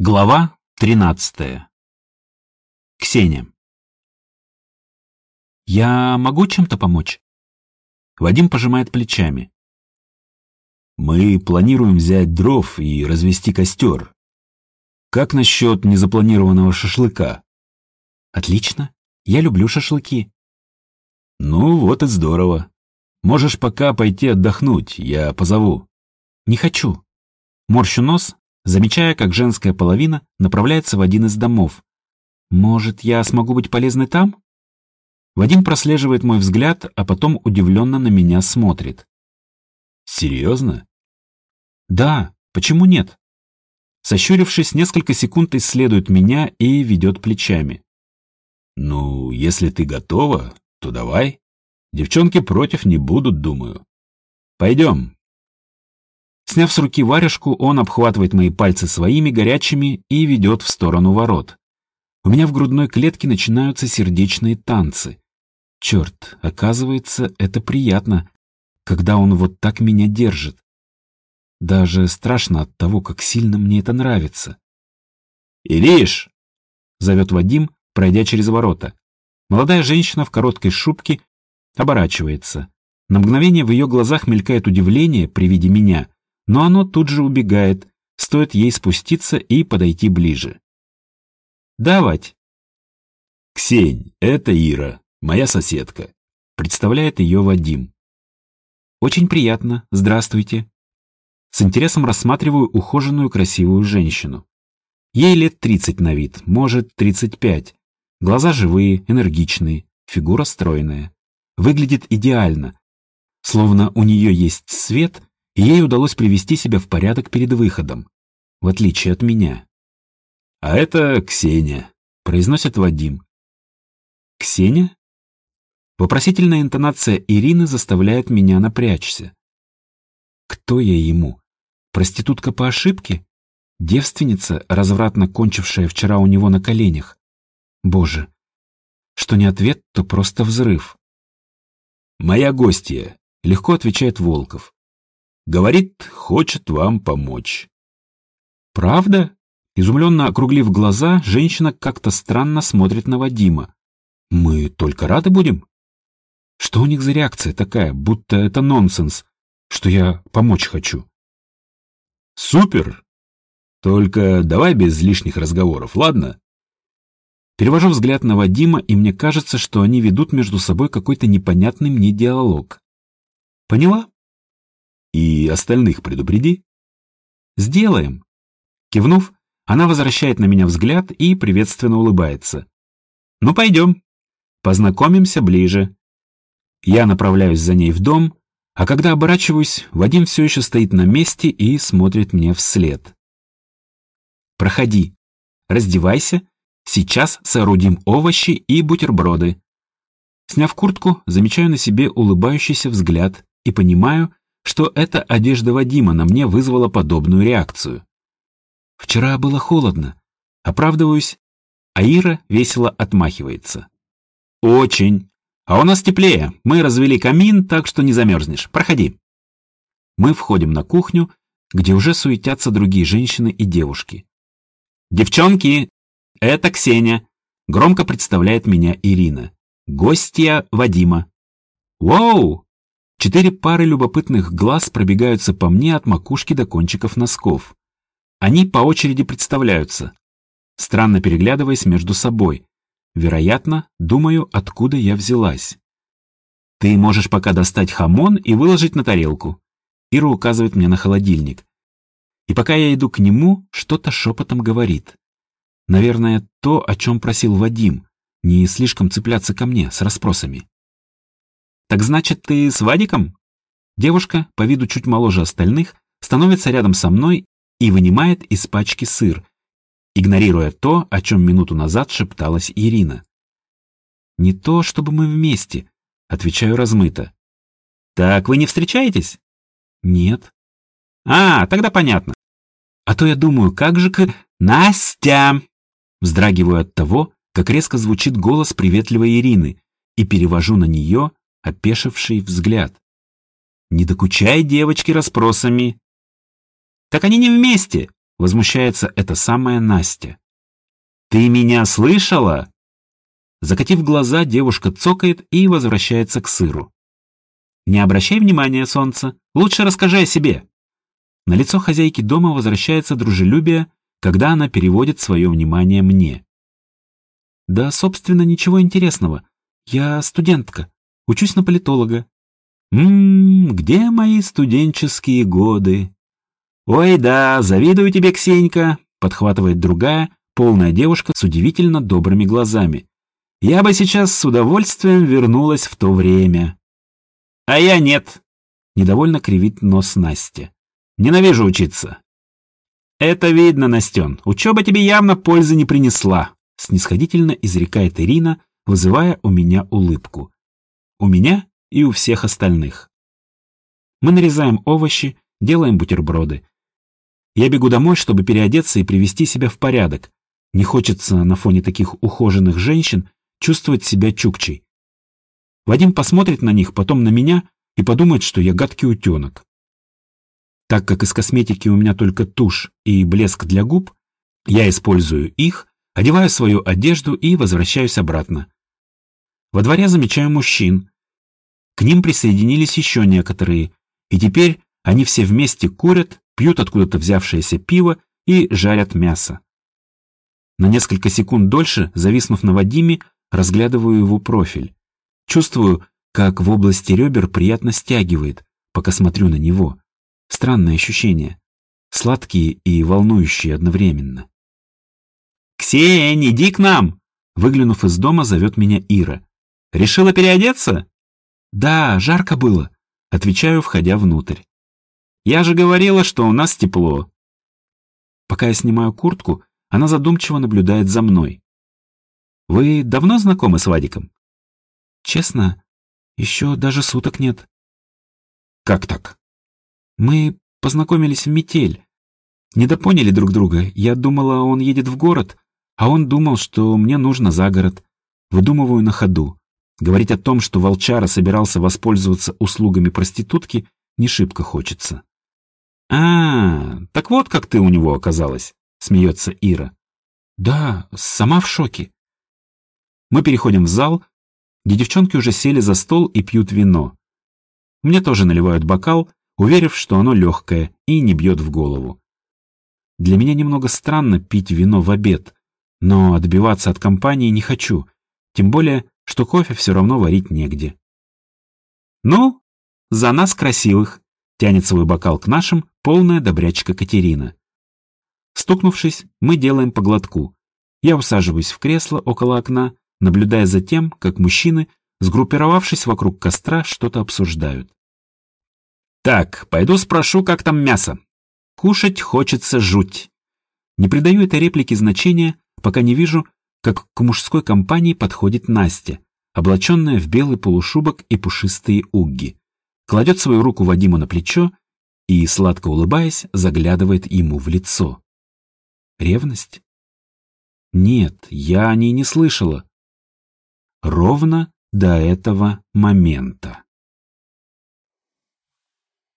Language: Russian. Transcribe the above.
Глава 13. Ксения. «Я могу чем-то помочь?» Вадим пожимает плечами. «Мы планируем взять дров и развести костер. Как насчет незапланированного шашлыка?» «Отлично. Я люблю шашлыки». «Ну, вот и здорово. Можешь пока пойти отдохнуть, я позову». «Не хочу». Морщу нос, замечая, как женская половина направляется в один из домов. «Может, я смогу быть полезной там?» Вадим прослеживает мой взгляд, а потом удивленно на меня смотрит. «Серьезно?» «Да, почему нет?» Сощурившись, несколько секунд исследует меня и ведет плечами. «Ну, если ты готова, то давай. Девчонки против не будут, думаю. Пойдем, Сняв с руки варежку, он обхватывает мои пальцы своими горячими и ведет в сторону ворот. У меня в грудной клетке начинаются сердечные танцы. Черт, оказывается, это приятно, когда он вот так меня держит. Даже страшно от того, как сильно мне это нравится. «Ириш!» — зовет Вадим, пройдя через ворота. Молодая женщина в короткой шубке оборачивается. На мгновение в ее глазах мелькает удивление при виде меня, но оно тут же убегает, стоит ей спуститься и подойти ближе. «Давать!» «Ксень, это Ира, моя соседка», — представляет ее Вадим. «Очень приятно, здравствуйте». С интересом рассматриваю ухоженную красивую женщину. Ей лет 30 на вид, может 35. Глаза живые, энергичные, фигура стройная. Выглядит идеально, словно у нее есть свет ей удалось привести себя в порядок перед выходом, в отличие от меня. «А это Ксения», — произносит Вадим. «Ксения?» Вопросительная интонация Ирины заставляет меня напрячься. Кто я ему? Проститутка по ошибке? Девственница, развратно кончившая вчера у него на коленях? Боже, что не ответ, то просто взрыв. «Моя гостья», — легко отвечает Волков. Говорит, хочет вам помочь. Правда? Изумленно округлив глаза, женщина как-то странно смотрит на Вадима. Мы только рады будем? Что у них за реакция такая, будто это нонсенс, что я помочь хочу? Супер! Только давай без лишних разговоров, ладно? Перевожу взгляд на Вадима, и мне кажется, что они ведут между собой какой-то непонятный мне диалог. Поняла? И остальных предупреди. Сделаем. Кивнув, она возвращает на меня взгляд и приветственно улыбается. Ну, пойдем. Познакомимся ближе. Я направляюсь за ней в дом, а когда оборачиваюсь, Вадим все еще стоит на месте и смотрит мне вслед. Проходи, раздевайся, сейчас соорудим овощи и бутерброды. Сняв куртку, замечаю на себе улыбающийся взгляд и понимаю, что эта одежда Вадима на мне вызвала подобную реакцию. Вчера было холодно. Оправдываюсь, а Ира весело отмахивается. «Очень. А у нас теплее. Мы развели камин, так что не замерзнешь. Проходи». Мы входим на кухню, где уже суетятся другие женщины и девушки. «Девчонки, это Ксения», — громко представляет меня Ирина. «Гостья Вадима». «Воу, Четыре пары любопытных глаз пробегаются по мне от макушки до кончиков носков. Они по очереди представляются, странно переглядываясь между собой. Вероятно, думаю, откуда я взялась. Ты можешь пока достать хамон и выложить на тарелку. Ира указывает мне на холодильник. И пока я иду к нему, что-то шепотом говорит. Наверное, то, о чем просил Вадим, не слишком цепляться ко мне с расспросами. «Так значит, ты с Вадиком?» Девушка, по виду чуть моложе остальных, становится рядом со мной и вынимает из пачки сыр, игнорируя то, о чем минуту назад шепталась Ирина. «Не то, чтобы мы вместе», — отвечаю размыто. «Так вы не встречаетесь?» «Нет». «А, тогда понятно. А то я думаю, как же к... Настя!» Вздрагиваю от того, как резко звучит голос приветливой Ирины, и перевожу на нее опешивший взгляд. «Не докучай девочки расспросами». «Так они не вместе. возмущается эта самая Настя. «Ты меня слышала?» Закатив глаза, девушка цокает и возвращается к сыру. «Не обращай внимания, солнце. Лучше расскажи о себе». На лицо хозяйки дома возвращается дружелюбие, когда она переводит свое внимание мне. «Да, собственно, ничего интересного. Я студентка. Учусь на политолога». «Ммм, где мои студенческие годы?» «Ой, да, завидую тебе, Ксенька», — подхватывает другая, полная девушка с удивительно добрыми глазами. «Я бы сейчас с удовольствием вернулась в то время». «А я нет», — недовольно кривит нос Настя. «Ненавижу учиться». «Это видно, Настен, учеба тебе явно пользы не принесла», — снисходительно изрекает Ирина, вызывая у меня улыбку. У меня и у всех остальных. Мы нарезаем овощи, делаем бутерброды. Я бегу домой, чтобы переодеться и привести себя в порядок. Не хочется на фоне таких ухоженных женщин чувствовать себя чукчей. Вадим посмотрит на них, потом на меня и подумает, что я гадкий утенок. Так как из косметики у меня только тушь и блеск для губ, я использую их, одеваю свою одежду и возвращаюсь обратно. Во дворе замечаю мужчин. К ним присоединились еще некоторые, и теперь они все вместе курят, пьют откуда-то взявшееся пиво и жарят мясо. На несколько секунд дольше, зависнув на Вадиме, разглядываю его профиль. Чувствую, как в области ребер приятно стягивает, пока смотрю на него. Странное ощущение. Сладкие и волнующие одновременно. «Ксень, иди к нам!» Выглянув из дома, зовет меня Ира. «Решила переодеться?» «Да, жарко было», — отвечаю, входя внутрь. Я же говорила, что у нас тепло. Пока я снимаю куртку, она задумчиво наблюдает за мной. Вы давно знакомы с Вадиком? Честно, еще даже суток нет. Как так? Мы познакомились в метель. Недопоняли друг друга. Я думала, он едет в город, а он думал, что мне нужно за город. Выдумываю на ходу. Говорить о том, что Волчара собирался воспользоваться услугами проститутки, не шибко хочется. «А, так вот как ты у него оказалась», — смеется Ира. «Да, сама в шоке». Мы переходим в зал, где девчонки уже сели за стол и пьют вино. Мне тоже наливают бокал, уверив, что оно легкое и не бьет в голову. Для меня немного странно пить вино в обед, но отбиваться от компании не хочу, тем более, что кофе все равно варить негде. «Ну, за нас красивых!» Тянет свой бокал к нашим полная добрячка Катерина. Стукнувшись, мы делаем по глотку. Я усаживаюсь в кресло около окна, наблюдая за тем, как мужчины, сгруппировавшись вокруг костра, что-то обсуждают. «Так, пойду спрошу, как там мясо. Кушать хочется жуть». Не придаю этой реплике значения, пока не вижу, как к мужской компании подходит Настя, облаченная в белый полушубок и пушистые угги кладет свою руку Вадиму на плечо и, сладко улыбаясь, заглядывает ему в лицо. Ревность? Нет, я о ней не слышала. Ровно до этого момента.